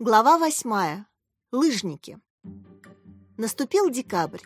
Глава восьмая. Лыжники. Наступил декабрь.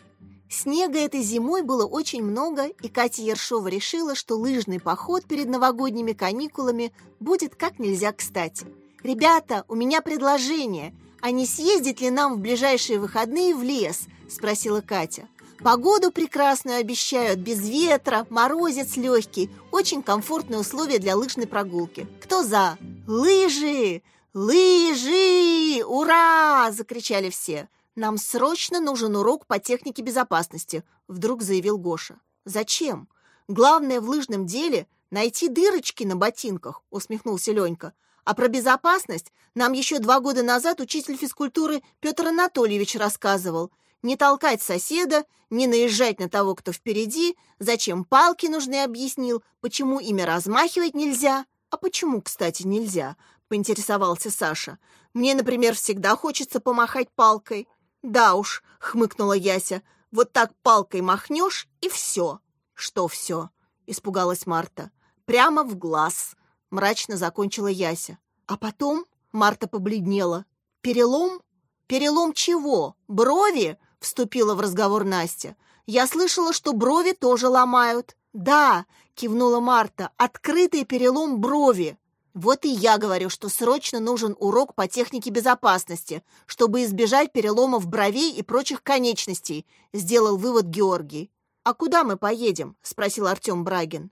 Снега этой зимой было очень много, и Катя Ершова решила, что лыжный поход перед новогодними каникулами будет как нельзя кстати. «Ребята, у меня предложение. А не съездить ли нам в ближайшие выходные в лес?» – спросила Катя. Погоду прекрасную обещают, без ветра, морозец легкий, очень комфортные условия для лыжной прогулки. Кто за? Лыжи! «Лыжи! Ура!» – закричали все. «Нам срочно нужен урок по технике безопасности», – вдруг заявил Гоша. «Зачем? Главное в лыжном деле – найти дырочки на ботинках», – усмехнулся Ленька. «А про безопасность нам еще два года назад учитель физкультуры Петр Анатольевич рассказывал. Не толкать соседа, не наезжать на того, кто впереди, зачем палки нужны, объяснил, почему ими размахивать нельзя». «А почему, кстати, нельзя?» Поинтересовался Саша. «Мне, например, всегда хочется помахать палкой». «Да уж», — хмыкнула Яся, — «вот так палкой махнешь, и все». «Что все?» — испугалась Марта. «Прямо в глаз», — мрачно закончила Яся. «А потом?» — Марта побледнела. «Перелом? Перелом чего? Брови?» — вступила в разговор Настя. «Я слышала, что брови тоже ломают». «Да», — кивнула Марта, — «открытый перелом брови». Вот и я говорю, что срочно нужен урок по технике безопасности, чтобы избежать переломов бровей и прочих конечностей, сделал вывод Георгий. А куда мы поедем? спросил Артем Брагин.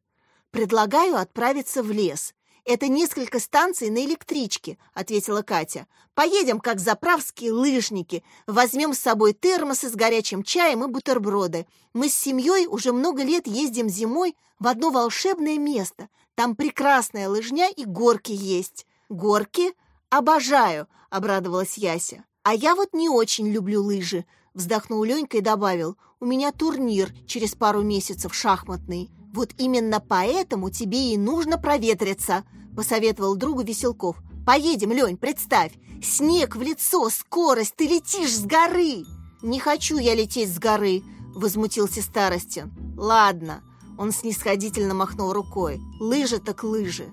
Предлагаю отправиться в лес. Это несколько станций на электричке, ответила Катя. Поедем, как заправские лыжники. Возьмем с собой термосы с горячим чаем и бутерброды. Мы с семьей уже много лет ездим зимой в одно волшебное место. Там прекрасная лыжня и горки есть. Горки? Обожаю, обрадовалась Яся. А я вот не очень люблю лыжи, вздохнул Ленька и добавил. У меня турнир через пару месяцев шахматный. Вот именно поэтому тебе и нужно проветриться, посоветовал другу Веселков. Поедем, Лень, представь. Снег в лицо, скорость, ты летишь с горы. Не хочу я лететь с горы, возмутился Старостин. Ладно, он снисходительно махнул рукой. Лыжи так лыжи.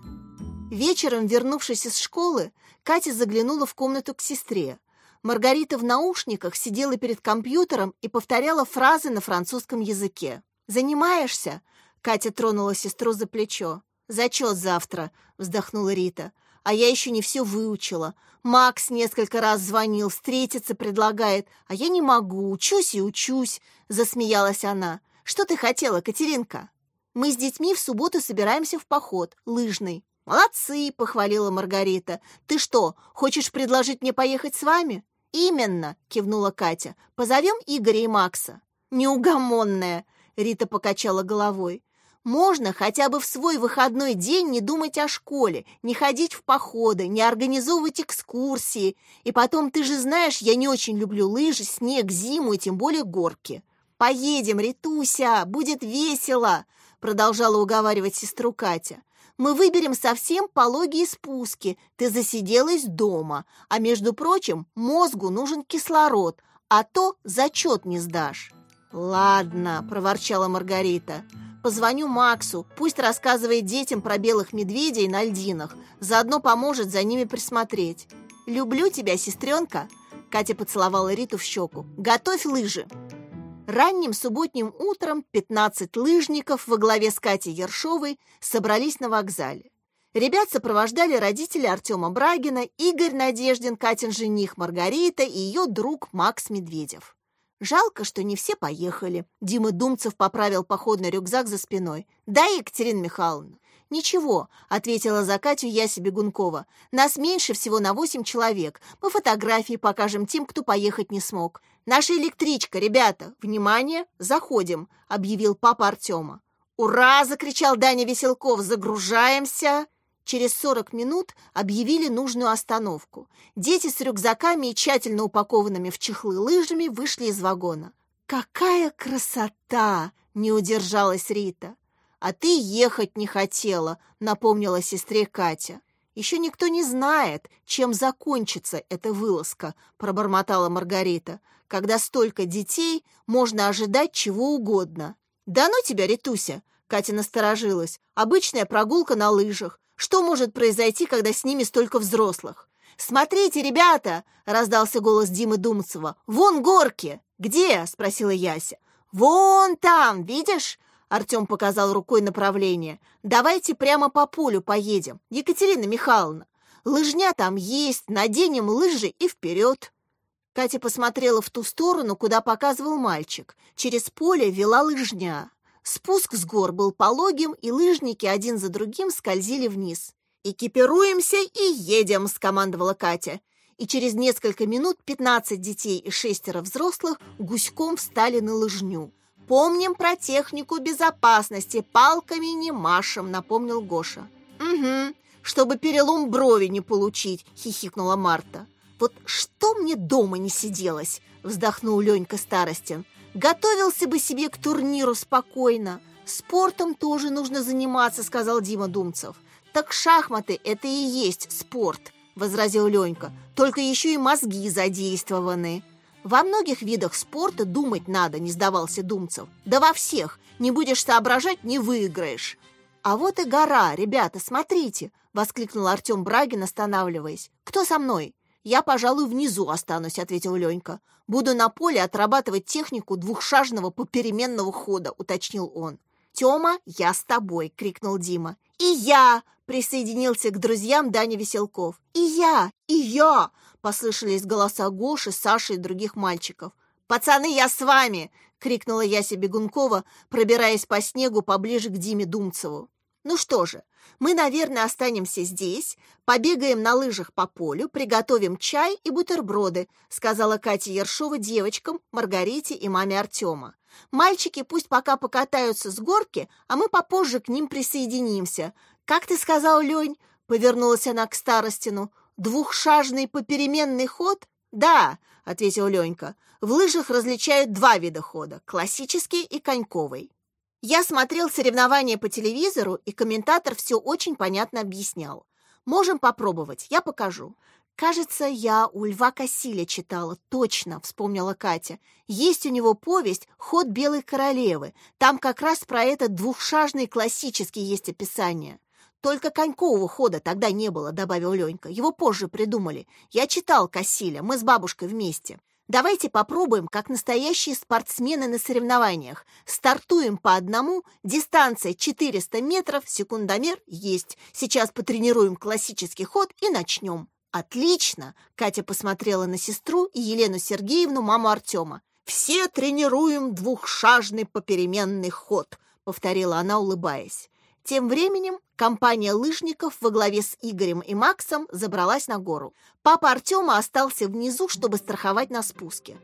Вечером, вернувшись из школы, Катя заглянула в комнату к сестре. Маргарита в наушниках сидела перед компьютером и повторяла фразы на французском языке. «Занимаешься?» Катя тронула сестру за плечо. «Зачет завтра», — вздохнула Рита. «А я еще не все выучила. Макс несколько раз звонил, встретиться предлагает, а я не могу, учусь и учусь», — засмеялась она. «Что ты хотела, Катеринка?» Мы с детьми в субботу собираемся в поход, лыжный». «Молодцы!» — похвалила Маргарита. «Ты что, хочешь предложить мне поехать с вами?» «Именно!» — кивнула Катя. «Позовем Игоря и Макса». «Неугомонная!» — Рита покачала головой. «Можно хотя бы в свой выходной день не думать о школе, не ходить в походы, не организовывать экскурсии. И потом, ты же знаешь, я не очень люблю лыжи, снег, зиму и тем более горки. Поедем, Ритуся, будет весело!» Продолжала уговаривать сестру Катя. «Мы выберем совсем пологие спуски. Ты засиделась дома. А между прочим, мозгу нужен кислород, а то зачет не сдашь». «Ладно», — проворчала Маргарита. «Позвоню Максу, пусть рассказывает детям про белых медведей на льдинах, заодно поможет за ними присмотреть. Люблю тебя, сестренка!» Катя поцеловала Риту в щеку. «Готовь лыжи!» Ранним субботним утром 15 лыжников во главе с Катей Ершовой собрались на вокзале. Ребят сопровождали родители Артема Брагина, Игорь Надеждин, Катин жених Маргарита и ее друг Макс Медведев. Жалко, что не все поехали. Дима Думцев поправил походный рюкзак за спиной. «Да, Екатерина Михайловна». «Ничего», — ответила за Катю Яся Бегункова. «Нас меньше всего на восемь человек. Мы фотографии покажем тем, кто поехать не смог. Наша электричка, ребята! Внимание! Заходим!» — объявил папа Артема. «Ура!» — закричал Даня Веселков. «Загружаемся!» Через сорок минут объявили нужную остановку. Дети с рюкзаками и тщательно упакованными в чехлы лыжами вышли из вагона. «Какая красота!» — не удержалась Рита. «А ты ехать не хотела», — напомнила сестре Катя. «Еще никто не знает, чем закончится эта вылазка», — пробормотала Маргарита. «Когда столько детей, можно ожидать чего угодно». «Да ну тебя, Ритуся!» — Катя насторожилась. «Обычная прогулка на лыжах. Что может произойти, когда с ними столько взрослых? «Смотрите, ребята!» — раздался голос Димы Думцева. «Вон горки!» «Где?» — спросила Яся. «Вон там, видишь?» Артем показал рукой направление. «Давайте прямо по полю поедем, Екатерина Михайловна. Лыжня там есть, наденем лыжи и вперед!» Катя посмотрела в ту сторону, куда показывал мальчик. Через поле вела лыжня. Спуск с гор был пологим, и лыжники один за другим скользили вниз. «Экипируемся и едем!» – скомандовала Катя. И через несколько минут 15 детей и шестеро взрослых гуськом встали на лыжню. «Помним про технику безопасности, палками не машем», – напомнил Гоша. «Угу, чтобы перелом брови не получить», – хихикнула Марта. «Вот что мне дома не сиделось?» – вздохнул Ленька Старостин. «Готовился бы себе к турниру спокойно. Спортом тоже нужно заниматься», – сказал Дима Думцев. «Так шахматы – это и есть спорт», – возразил Ленька. «Только еще и мозги задействованы». «Во многих видах спорта думать надо», – не сдавался Думцев. «Да во всех. Не будешь соображать – не выиграешь». «А вот и гора, ребята, смотрите!» – воскликнул Артем Брагин, останавливаясь. «Кто со мной?» «Я, пожалуй, внизу останусь», — ответил Ленька. «Буду на поле отрабатывать технику двухшажного попеременного хода», — уточнил он. «Тёма, я с тобой!» — крикнул Дима. «И я!» — присоединился к друзьям Даня Веселков. «И я! И я!» — послышались голоса Гоши, Саши и других мальчиков. «Пацаны, я с вами!» — крикнула Яся Бегункова, пробираясь по снегу поближе к Диме Думцеву. Ну что же, мы, наверное, останемся здесь, побегаем на лыжах по полю, приготовим чай и бутерброды, сказала Катя Ершова девочкам, Маргарите и маме Артема. Мальчики пусть пока покатаются с горки, а мы попозже к ним присоединимся. Как ты сказал, Лень? Повернулась она к старостину. Двухшажный попеременный ход? Да, ответил Ленька. В лыжах различают два вида хода – классический и коньковый. Я смотрел соревнования по телевизору, и комментатор все очень понятно объяснял. Можем попробовать, я покажу. Кажется, я у Льва Кассиля читала, точно, вспомнила Катя. Есть у него повесть «Ход белой королевы». Там как раз про этот двухшажный классический есть описание. Только конькового хода тогда не было, добавил Ленька. Его позже придумали. Я читал Кассиля, мы с бабушкой вместе. Давайте попробуем, как настоящие спортсмены на соревнованиях. Стартуем по одному, дистанция 400 метров, секундомер есть. Сейчас потренируем классический ход и начнем. Отлично! Катя посмотрела на сестру и Елену Сергеевну, маму Артема. Все тренируем двухшажный попеременный ход, повторила она, улыбаясь. Тем временем компания лыжников во главе с Игорем и Максом забралась на гору. Папа Артема остался внизу, чтобы страховать на спуске.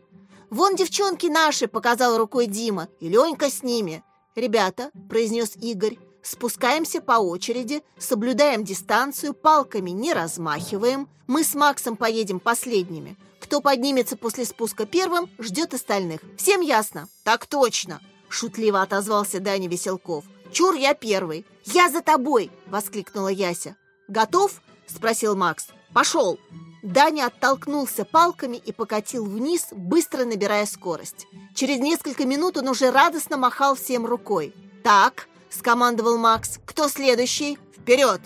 «Вон девчонки наши!» – показал рукой Дима. «И Ленька с ними!» «Ребята», – произнес Игорь, – «спускаемся по очереди, соблюдаем дистанцию, палками не размахиваем. Мы с Максом поедем последними. Кто поднимется после спуска первым, ждет остальных. Всем ясно?» «Так точно!» – шутливо отозвался Даня Веселков – Чур, я первый. Я за тобой!» — воскликнула Яся. «Готов?» — спросил Макс. «Пошел!» Даня оттолкнулся палками и покатил вниз, быстро набирая скорость. Через несколько минут он уже радостно махал всем рукой. «Так», — скомандовал Макс, — «кто следующий? Вперед!»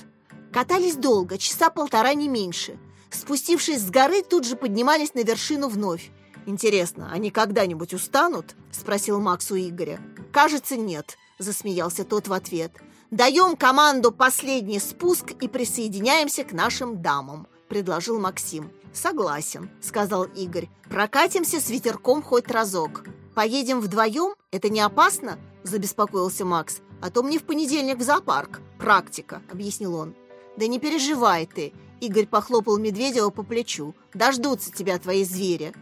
Катались долго, часа полтора не меньше. Спустившись с горы, тут же поднимались на вершину вновь. «Интересно, они когда-нибудь устанут?» — спросил Макс у Игоря. «Кажется, нет», — засмеялся тот в ответ. «Даем команду последний спуск и присоединяемся к нашим дамам», — предложил Максим. «Согласен», — сказал Игорь. «Прокатимся с ветерком хоть разок». «Поедем вдвоем? Это не опасно?» — забеспокоился Макс. «А то мне в понедельник в зоопарк. Практика», — объяснил он. «Да не переживай ты», — Игорь похлопал Медведева по плечу. «Дождутся тебя твои звери».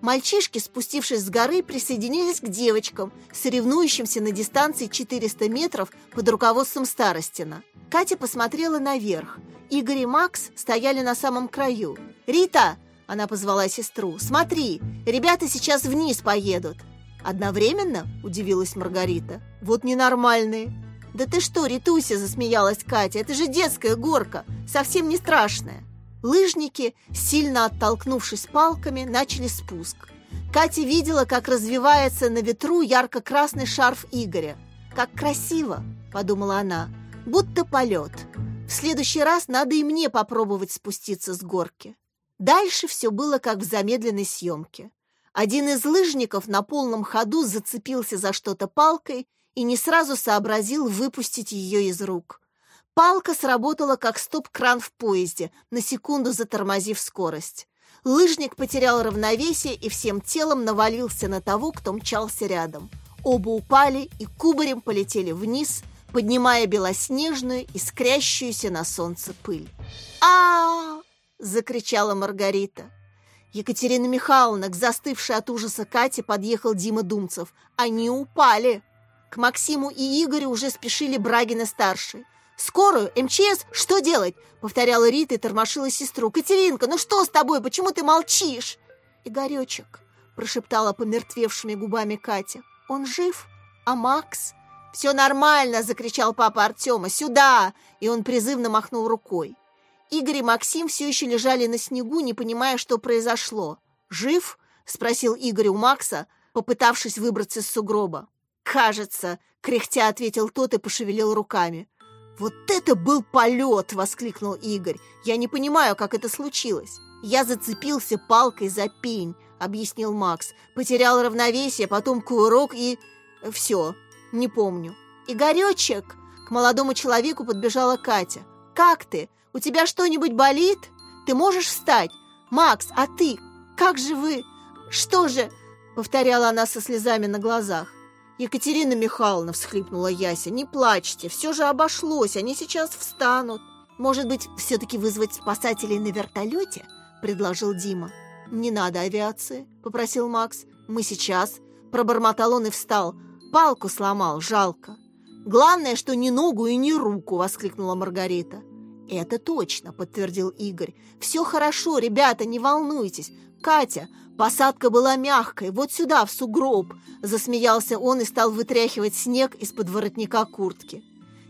Мальчишки, спустившись с горы, присоединились к девочкам, соревнующимся на дистанции 400 метров под руководством Старостина. Катя посмотрела наверх. Игорь и Макс стояли на самом краю. «Рита!» – она позвала сестру. «Смотри, ребята сейчас вниз поедут». «Одновременно?» – удивилась Маргарита. «Вот ненормальные». «Да ты что, Ритуся!» – засмеялась Катя. «Это же детская горка, совсем не страшная». Лыжники, сильно оттолкнувшись палками, начали спуск. Катя видела, как развивается на ветру ярко-красный шарф Игоря. «Как красиво!» – подумала она. «Будто полет. В следующий раз надо и мне попробовать спуститься с горки». Дальше все было как в замедленной съемке. Один из лыжников на полном ходу зацепился за что-то палкой и не сразу сообразил выпустить ее из рук. Палка сработала как стоп-кран в поезде, на секунду затормозив скорость. Лыжник потерял равновесие и всем телом навалился на того, кто мчался рядом. Оба упали и кубарем полетели вниз, поднимая белоснежную, искрящуюся на солнце пыль. а, -а, -а закричала Маргарита. Екатерина Михайловна, к застывшей от ужаса Кате, подъехал Дима Думцев. Они упали. К Максиму и Игорю уже спешили Брагины-старшие. «Скорую! МЧС! Что делать?» — повторяла Рита и тормошила сестру. «Катеринка, ну что с тобой? Почему ты молчишь?» «Игоречек!» — прошептала помертвевшими губами Катя. «Он жив? А Макс?» «Все нормально!» — закричал папа Артема. «Сюда!» И он призывно махнул рукой. Игорь и Максим все еще лежали на снегу, не понимая, что произошло. «Жив?» — спросил Игорь у Макса, попытавшись выбраться из сугроба. «Кажется», — кряхтя ответил тот и пошевелил руками. «Вот это был полет!» — воскликнул Игорь. «Я не понимаю, как это случилось». «Я зацепился палкой за пень», — объяснил Макс. «Потерял равновесие, потом кувырок и... все, не помню». «Игоречек!» — к молодому человеку подбежала Катя. «Как ты? У тебя что-нибудь болит? Ты можешь встать? Макс, а ты? Как же вы? Что же?» — повторяла она со слезами на глазах. «Екатерина Михайловна», — всхлипнула Яся, — «не плачьте, все же обошлось, они сейчас встанут». «Может быть, все-таки вызвать спасателей на вертолете?» — предложил Дима. «Не надо авиации», — попросил Макс. «Мы сейчас». Пробормотал он и встал. «Палку сломал, жалко». «Главное, что ни ногу и ни руку!» — воскликнула Маргарита. «Это точно», — подтвердил Игорь. «Все хорошо, ребята, не волнуйтесь. Катя, посадка была мягкой, вот сюда, в сугроб!» Засмеялся он и стал вытряхивать снег из-под воротника куртки.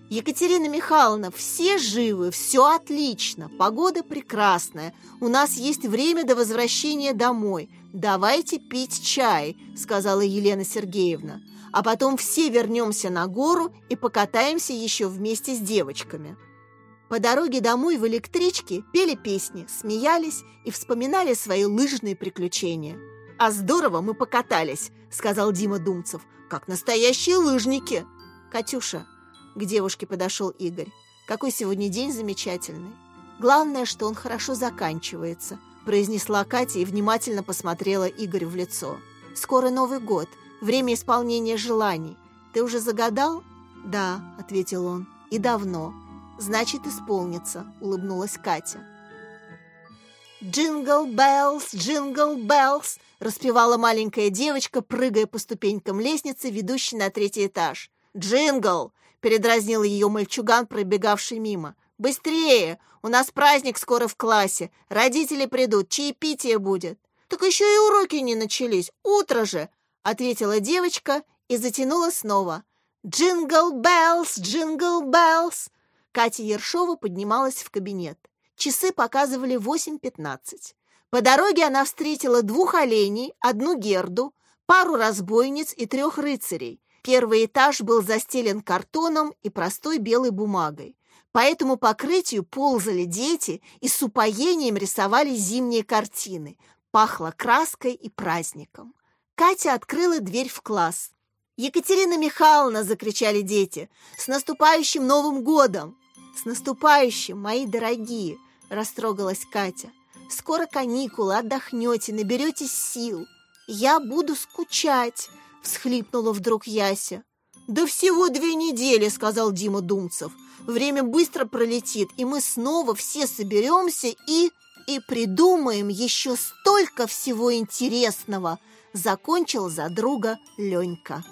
«Екатерина Михайловна, все живы, все отлично, погода прекрасная, у нас есть время до возвращения домой. Давайте пить чай», — сказала Елена Сергеевна. «А потом все вернемся на гору и покатаемся еще вместе с девочками». По дороге домой в электричке пели песни, смеялись и вспоминали свои лыжные приключения. «А здорово мы покатались», — сказал Дима Думцев, — «как настоящие лыжники». «Катюша», — к девушке подошел Игорь, — «какой сегодня день замечательный. Главное, что он хорошо заканчивается», — произнесла Катя и внимательно посмотрела Игорю в лицо. «Скоро Новый год, время исполнения желаний. Ты уже загадал?» «Да», — ответил он, — «и давно» значит, исполнится», — улыбнулась Катя. «Jingle Bells, Jingle Bells!» — распевала маленькая девочка, прыгая по ступенькам лестницы, ведущей на третий этаж. «Jingle!» — передразнил ее мальчуган, пробегавший мимо. «Быстрее! У нас праздник скоро в классе. Родители придут, чаепитие будет». «Так еще и уроки не начались. Утро же!» — ответила девочка и затянула снова. «Jingle Bells, Jingle Bells!» Катя Ершова поднималась в кабинет. Часы показывали 8.15. По дороге она встретила двух оленей, одну герду, пару разбойниц и трех рыцарей. Первый этаж был застелен картоном и простой белой бумагой. По этому покрытию ползали дети и с упоением рисовали зимние картины. Пахло краской и праздником. Катя открыла дверь в класс. «Екатерина Михайловна!» – закричали дети. «С наступающим Новым годом!» «С наступающим, мои дорогие!» – растрогалась Катя. «Скоро каникулы, отдохнете, наберетесь сил. Я буду скучать!» – всхлипнула вдруг Яся. «Да всего две недели!» – сказал Дима Думцев. «Время быстро пролетит, и мы снова все соберемся и...» «И придумаем еще столько всего интересного!» – закончил за друга Ленька.